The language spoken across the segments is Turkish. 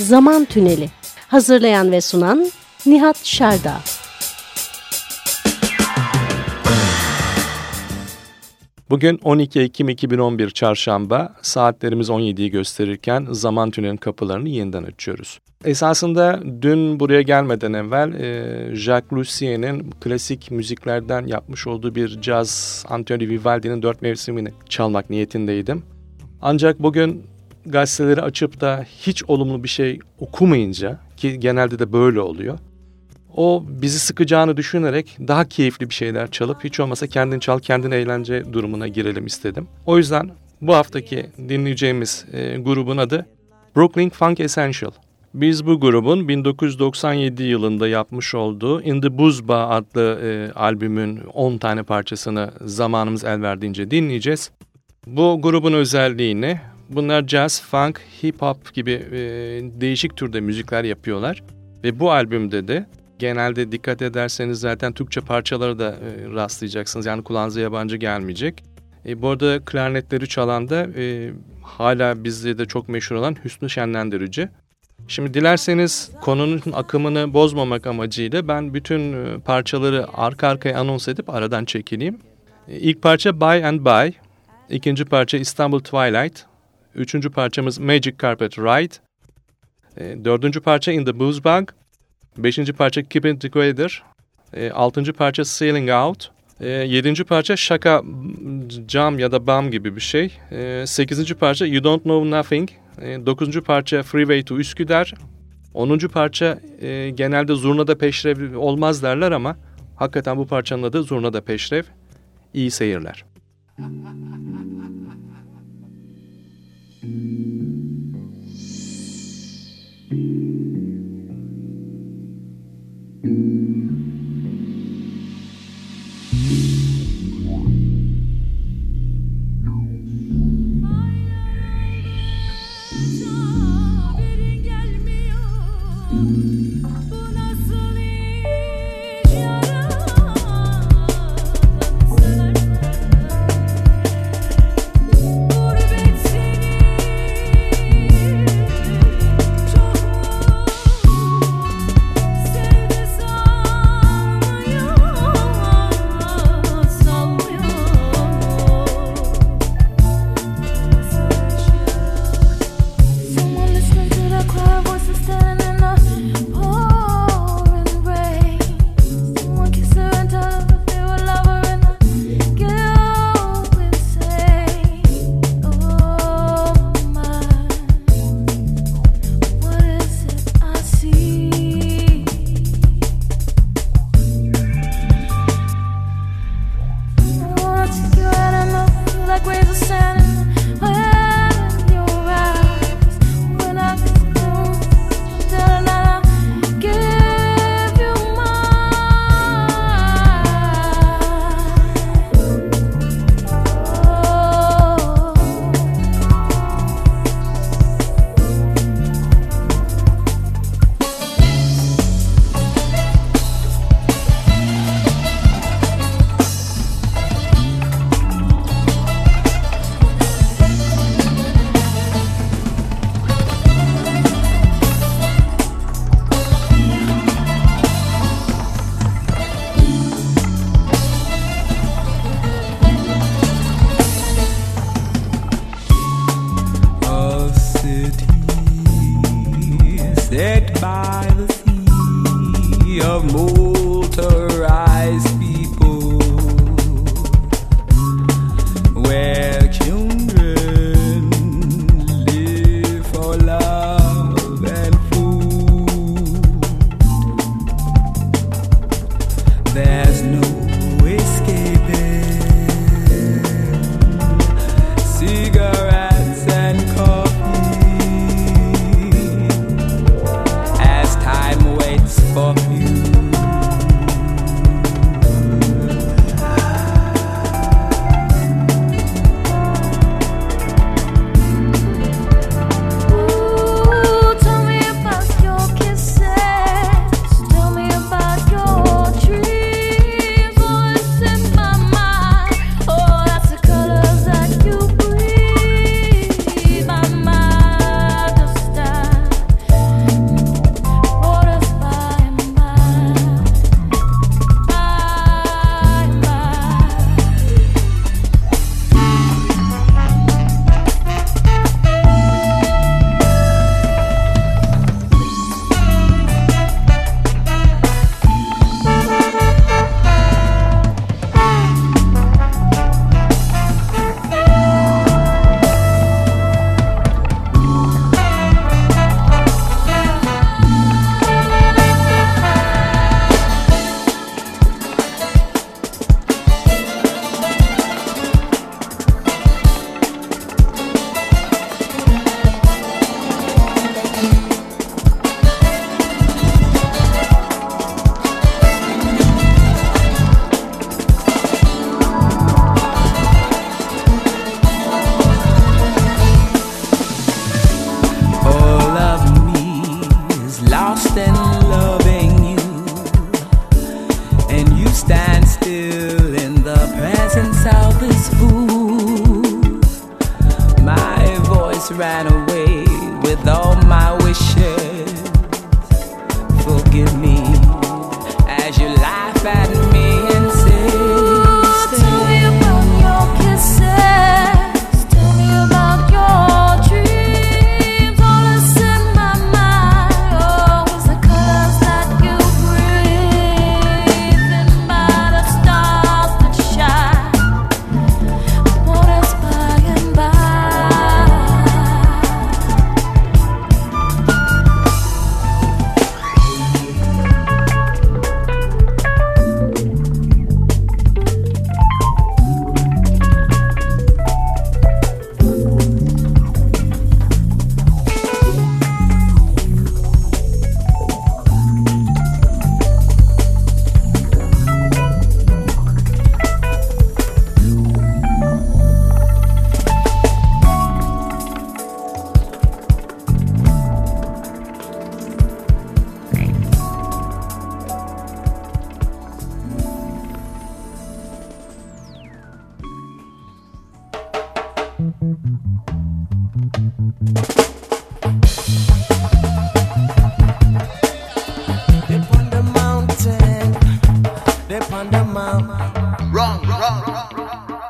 Zaman Tüneli. Hazırlayan ve sunan Nihat Şerda. Bugün 12 Ekim 2011 Çarşamba saatlerimiz 17'yi gösterirken zaman tünelin kapılarını yeniden açıyoruz. Esasında dün buraya gelmeden evvel e, Jacques Lussier'in klasik müziklerden yapmış olduğu bir caz Antonio Vivaldi'nin dört mevsimini çalmak niyetindeydim. Ancak bugün gazeteleri açıp da hiç olumlu bir şey okumayınca ki genelde de böyle oluyor. O bizi sıkacağını düşünerek daha keyifli bir şeyler çalıp hiç olmasa kendin çal kendin eğlence durumuna girelim istedim. O yüzden bu haftaki dinleyeceğimiz e, grubun adı Brooklyn Funk Essential. Biz bu grubun 1997 yılında yapmış olduğu In the Buzba adlı e, albümün 10 tane parçasını zamanımız el verdiğince dinleyeceğiz. Bu grubun özelliğini bunlar jazz, funk, hip hop gibi e, değişik türde müzikler yapıyorlar. Ve bu albümde de genelde dikkat ederseniz zaten Türkçe parçaları da e, rastlayacaksınız. Yani kulağınıza yabancı gelmeyecek. E, bu arada klarnetleri çalan da e, hala bizde de çok meşhur olan Hüsnü Şenlendirici. Şimdi dilerseniz konunun akımını bozmamak amacıyla ben bütün e, parçaları arka arkaya anons edip aradan çekileyim. E, ilk parça By and By, ikinci parça İstanbul Twilight, üçüncü parçamız Magic Carpet Ride, e, dördüncü parça In the Booze Bug, beşinci parça Keep It Together, altıncı parça Sailing Out, yedinci parça Şaka Cam ya da Bam gibi bir şey, sekizinci parça You Don't Know Nothing, e, dokuzuncu parça Freeway to Üsküdar. Onuncu parça e, genelde Zurna'da Peşrev olmaz derler ama hakikaten bu parçanın adı Zurna'da Peşrev. İyi seyirler. Mm-hmm.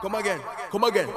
Come again, come again.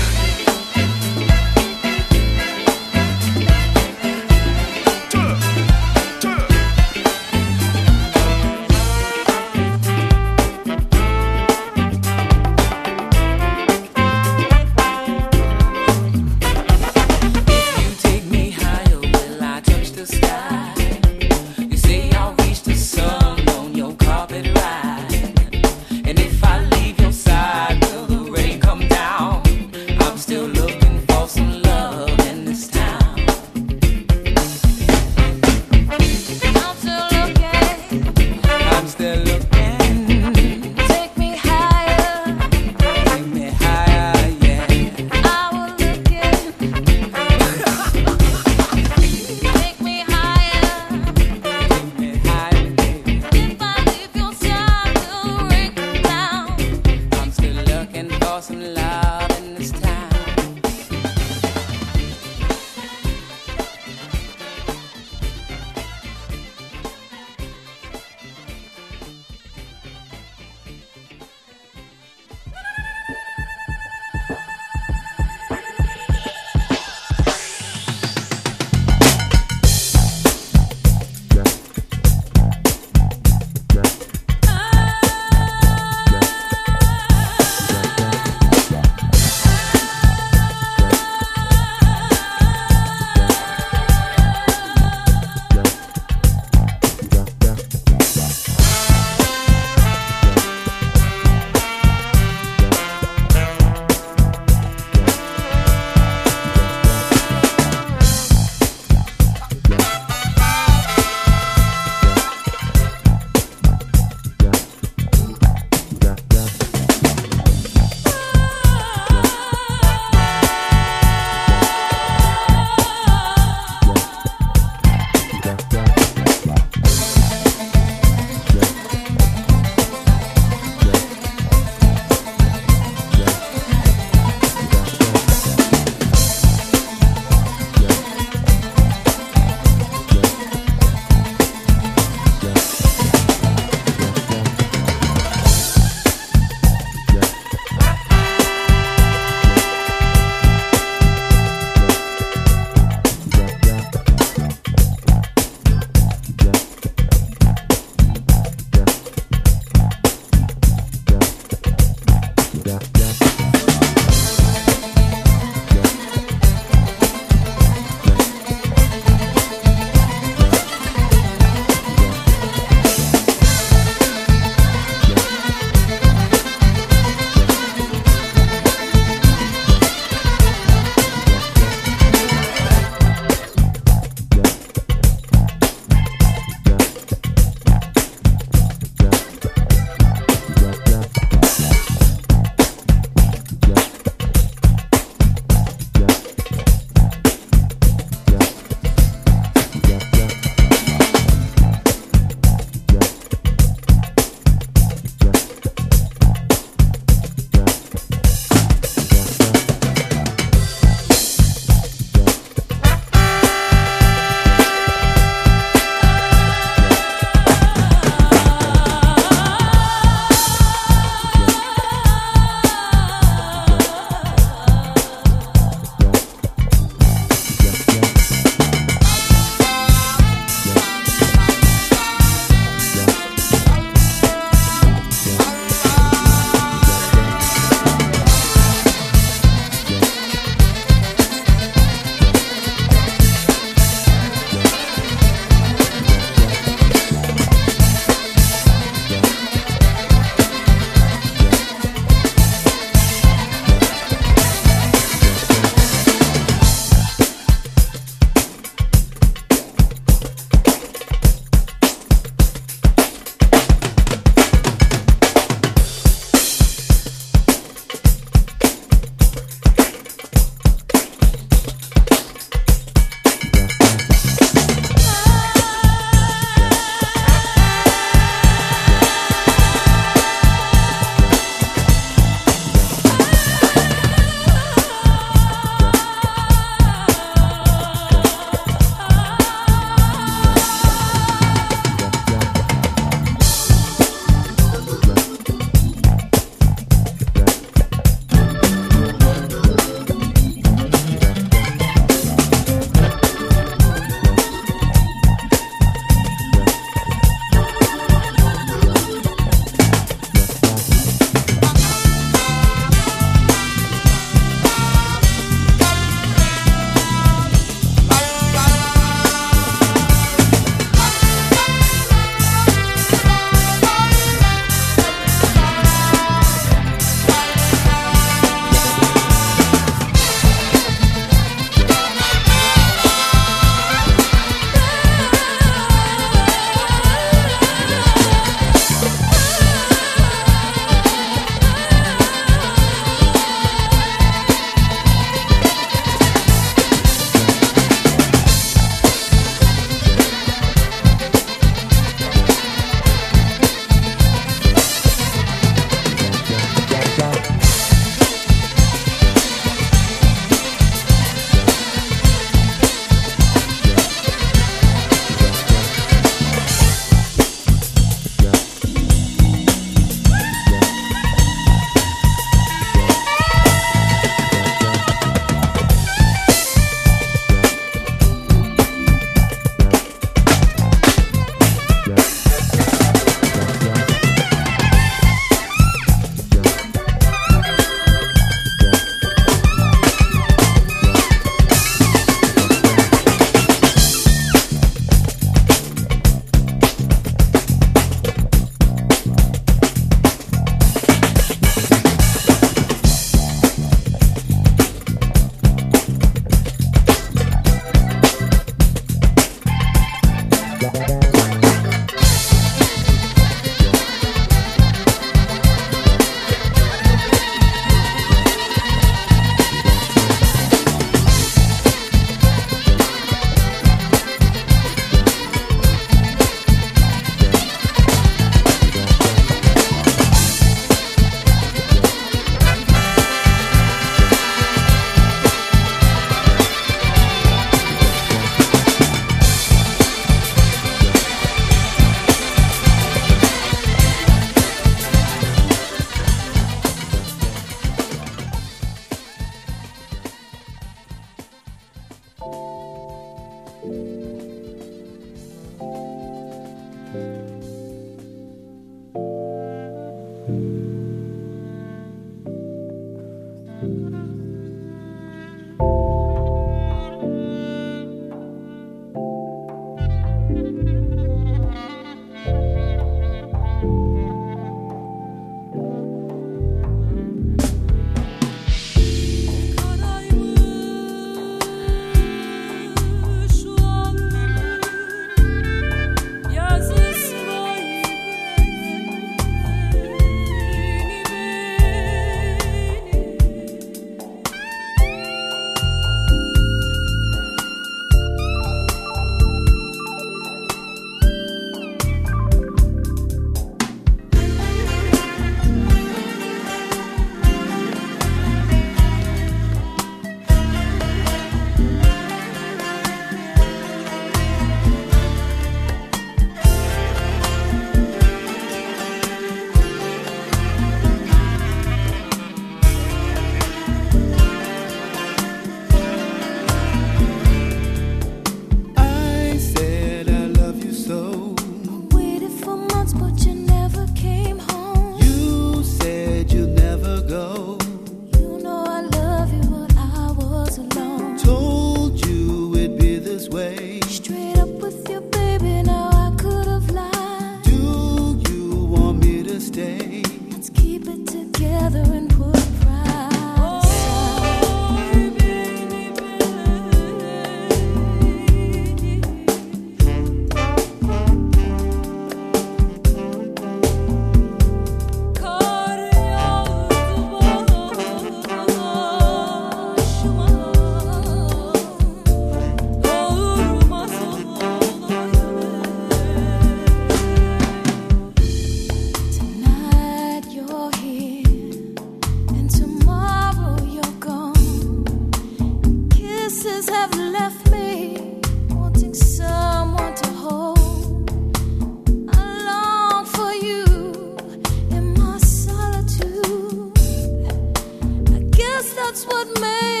away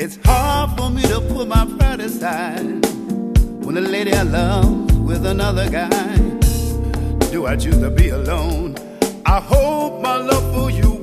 It's hard for me to put my pride aside when a lady I love with another guy. Do I choose to be alone? I hope my love for you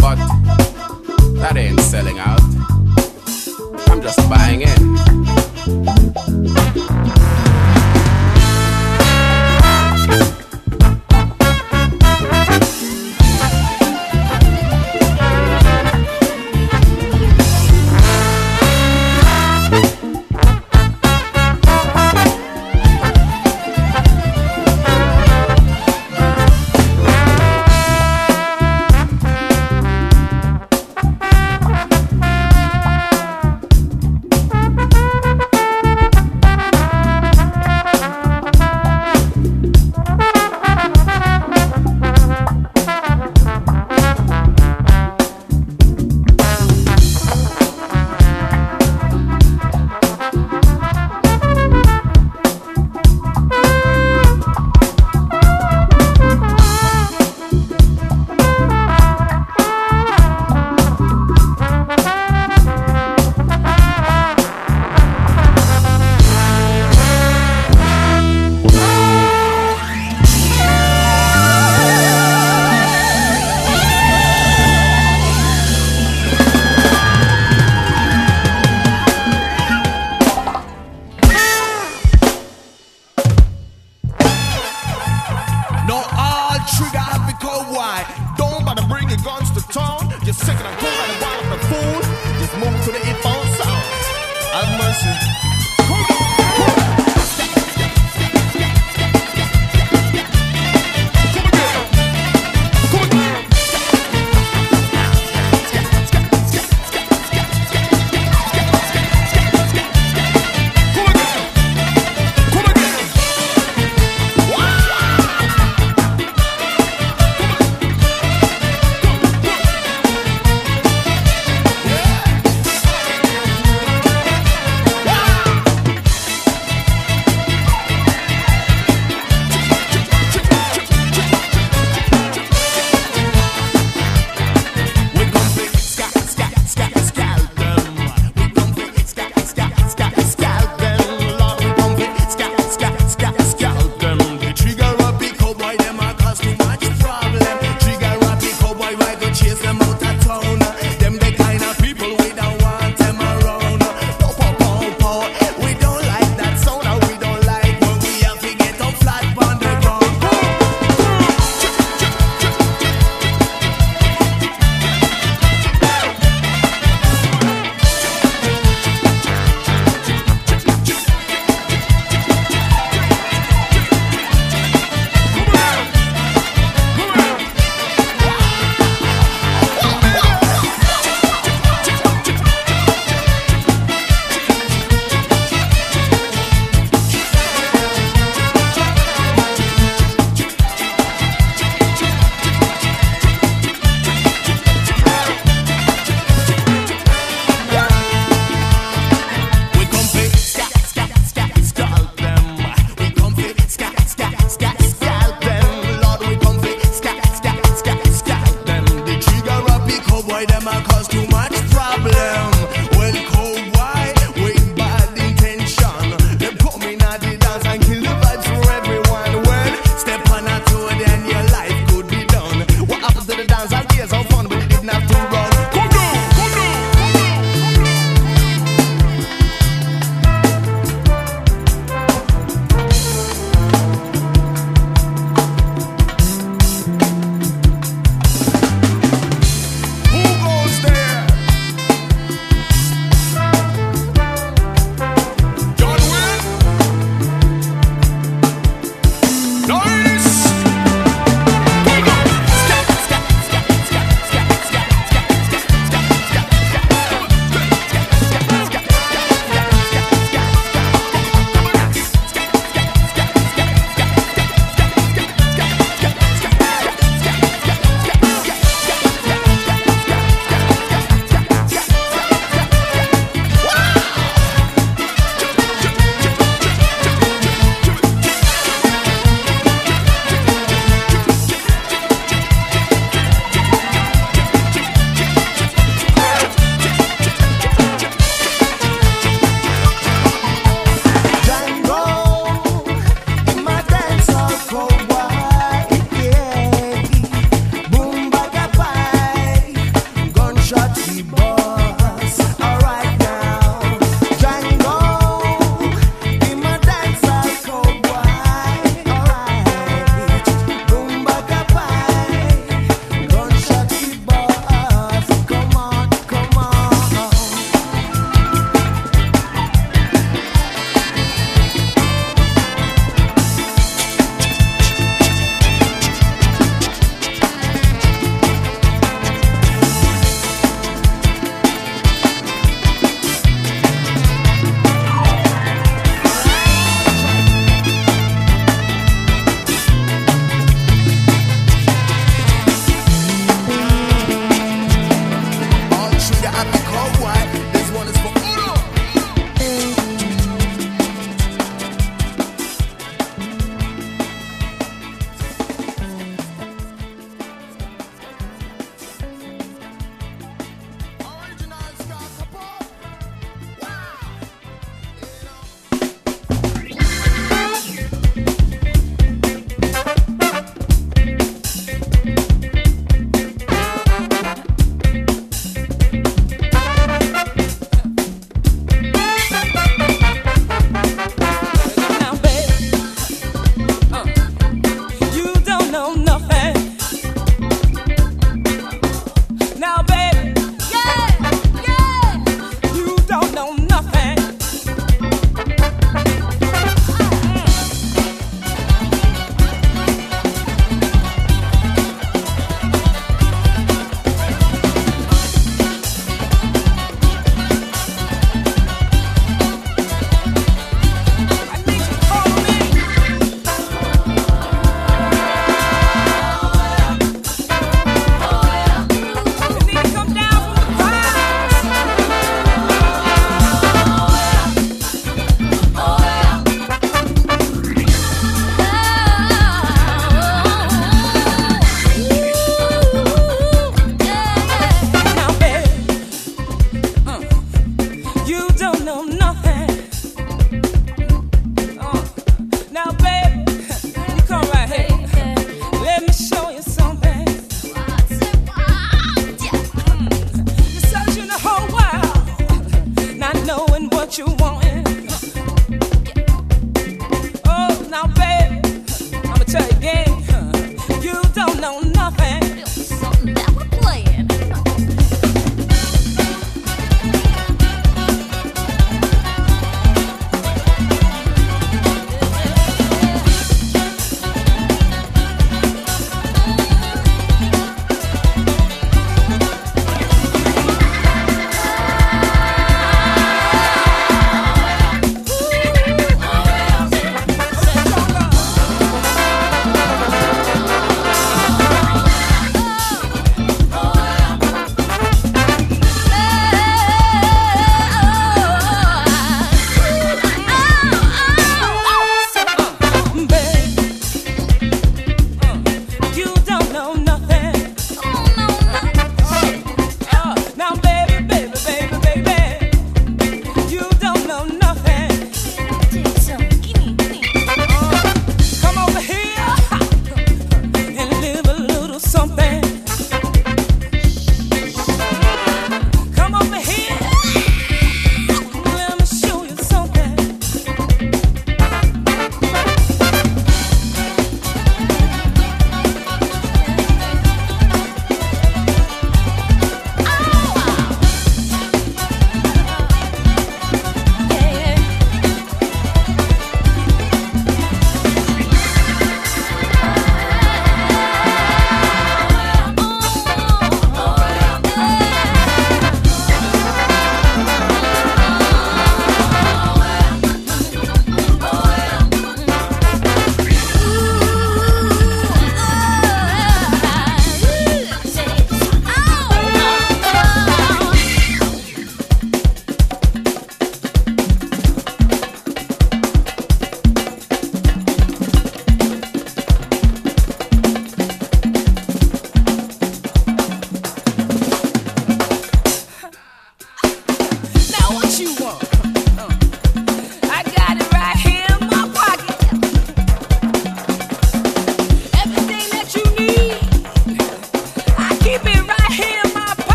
But that ain't selling out. I'm just buying in.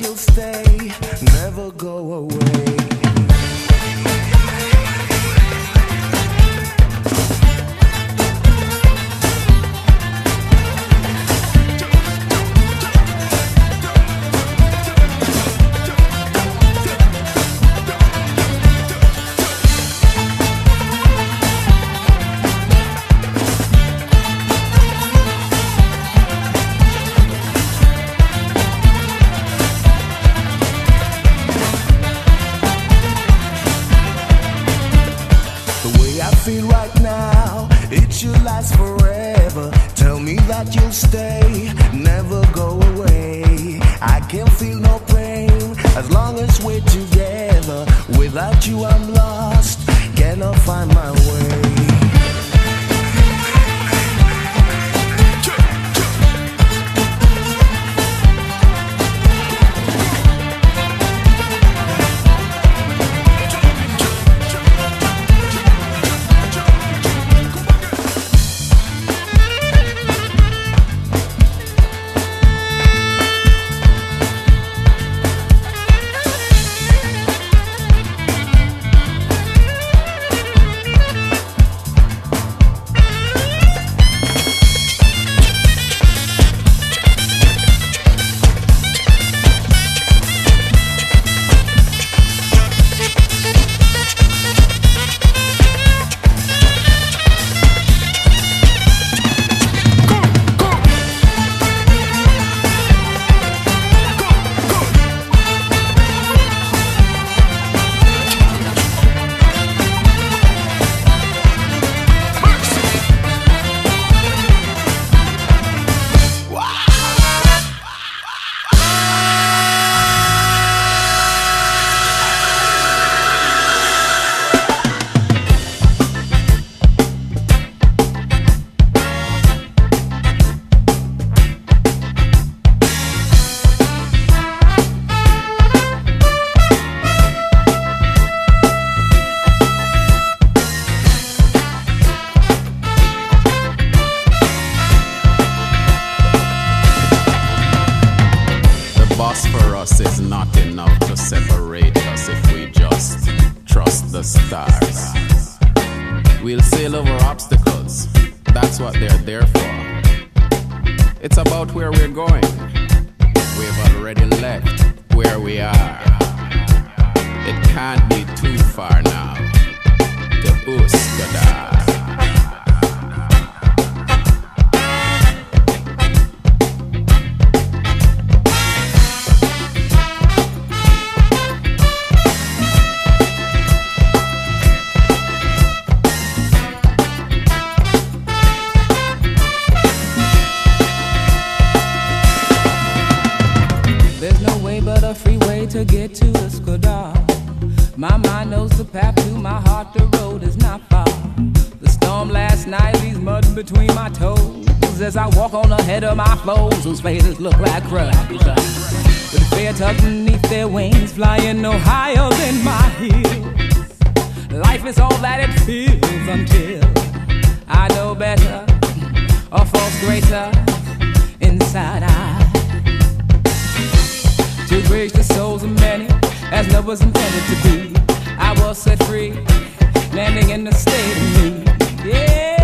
you'll stay, never go. life is all that it feels until I know better or falls greater inside I. To reach the souls of many as love was intended to be, I was set free, landing in the state of me. Yeah.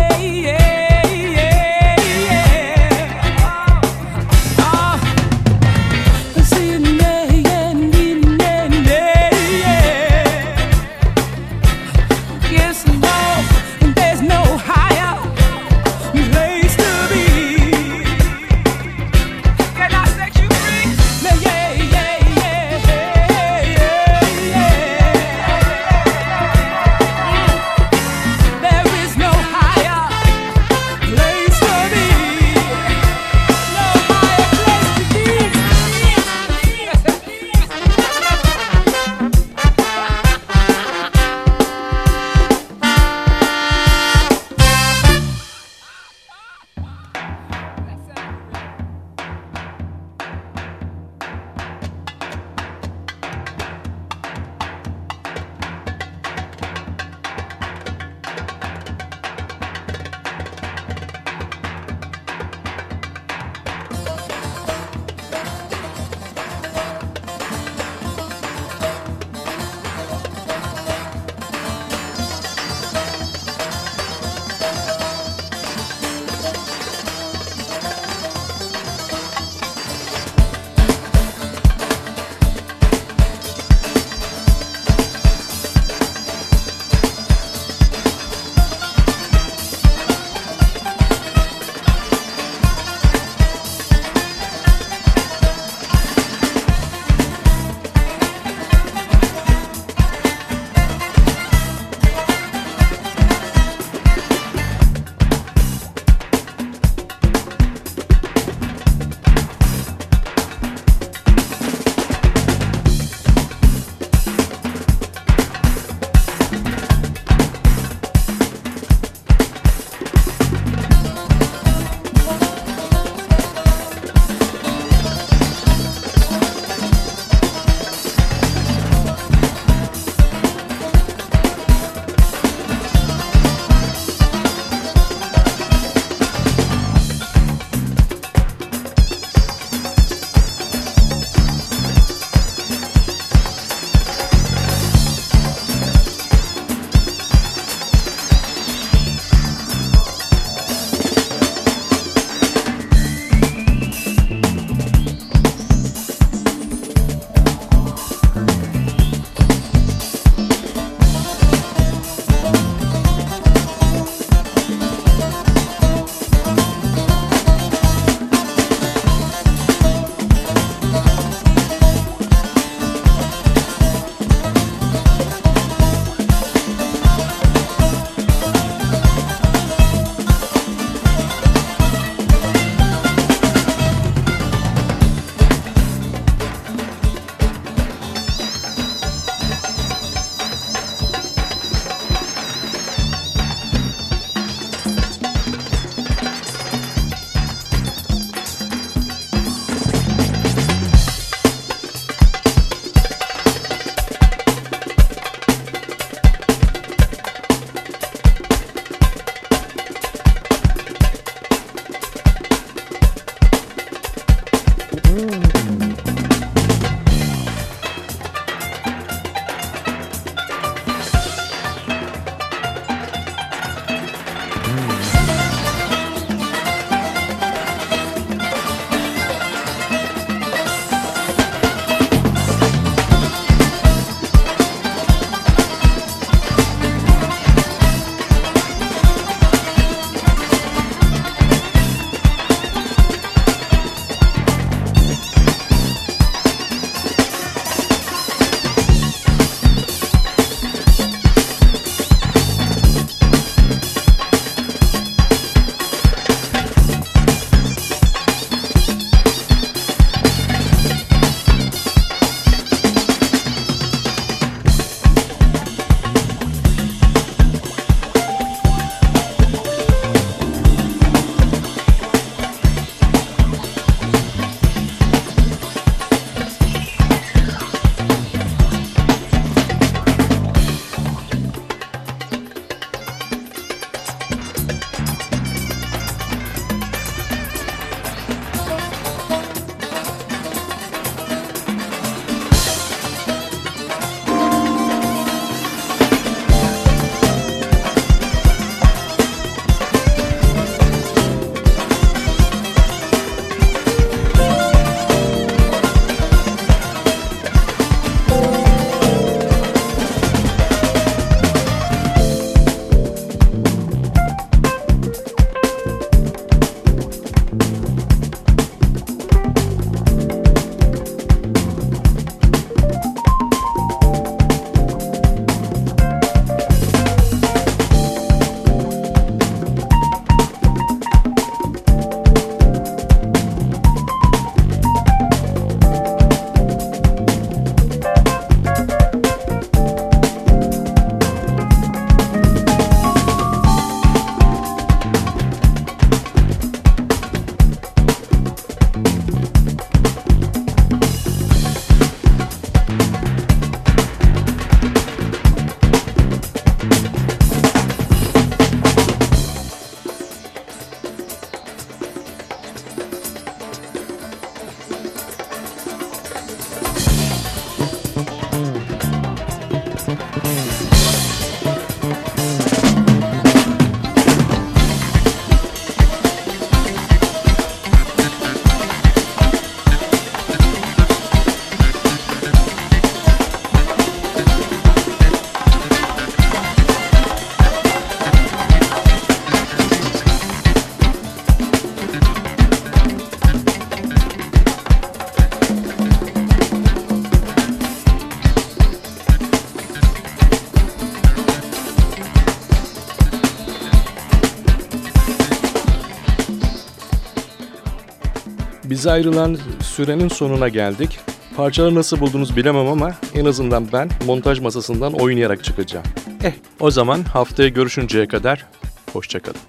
Bize ayrılan sürenin sonuna geldik. Parçaları nasıl buldunuz bilemem ama en azından ben montaj masasından oynayarak çıkacağım. Eh o zaman haftaya görüşünceye kadar hoşçakalın.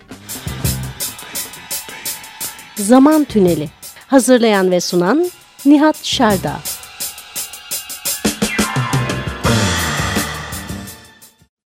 Zaman Tüneli. Hazırlayan ve sunan Nihat Şerda.